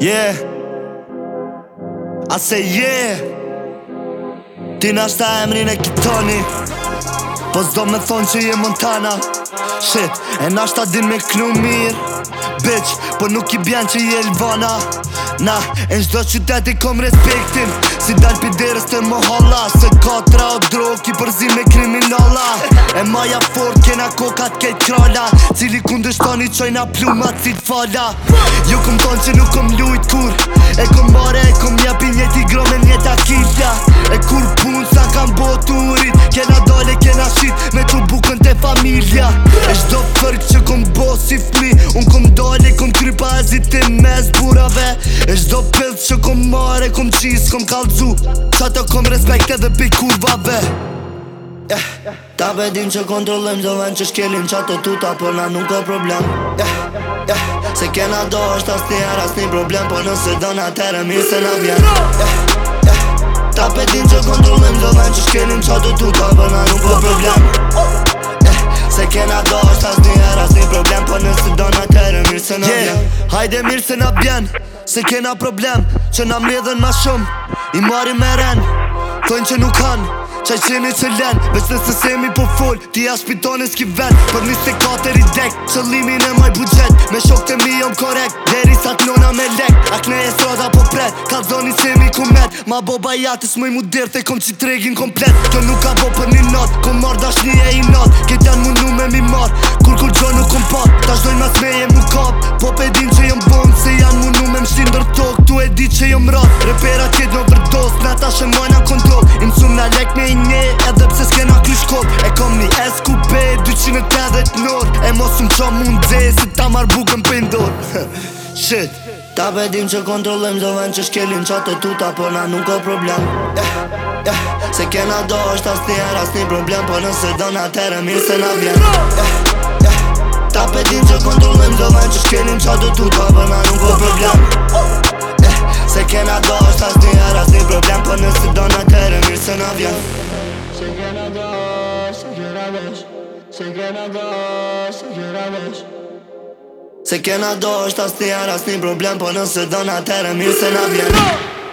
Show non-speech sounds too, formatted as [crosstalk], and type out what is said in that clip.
Yeah I say yeah Ti nash ta emri në kitoni Po zdo me thonë që je Montana Shit E nash ta din me knu mirë Bitch Po nuk i bjanë që je Lvana Na, e në gjdo qytet kom respektin Si dal pi derës të më Se katra o drogi përzi me kriminala E maja fort kena kokat kejt krala Cili kundështoni qojna plumat si t'fala Jo kom ton që nuk kom lujt kur E kom marrë Unë kom dolli, kom krypa e ziti me zburave E shdo pëllë që kom mare, kom qisë, kom kalzu Sa të kom respekt edhe pi kurvave yeah. Ta pe që kontrolem, do ven që shkelim qatë të tuta Po na nuk e problem yeah. Yeah. Se kena do është as një ar as një problem Po nëse do në atërë mi se na vjen yeah. Eh, ta pe që kontrolem, do ven që shkelim qatë të tuta Po na nuk e problem yeah. Se kena do Hajde mirë se na bjen Se kena problem Që na mjedhen ma shumë I marri me ren Thojnë që nuk kanë Qaj qeni që len Vesë nëse se mi po full Ti a shpitone s'ki vend Për një se kater i dek Qëllimi në maj budget Me shok të mi jom korek Deri sa t'nona me lek Akne e sroda po pret Ka zoni se mi ku met Ma boba jate s'moj mu dirë Thej kom që tregin komplet Kjo nuk ka bo për një not kom mor dash një e i not Ket janë mundu me mi mor Kur kur gjo nuk kom pat Dash dojnë mas me kop Po pedi e di që jo mrat Repera që në vërdos, në ta shën mojna kontrol Im në lek me i nje, edhe pse s'kena kli E kom një SQB, 250 nër E mos më qo mund dhe, se ta marrë bukën për ndor [laughs] Shit Ta pedim që kontrolem, do ven që shkelin qatë tuta Po na nuk ka problem eh, eh, Se kena do është as një her as një problem Po nëse do na tere, mirë se na vjen eh, Ta pedim që kontrolem, do ven që shkelin qatë tuta problem Po nësë do në të mirë se në vjen Se gjë në do, se gjë në vesh Se gjë në do, se gjë në vesh Se kena do është asni një problem Po nëse do në atërë mirë se në vjenë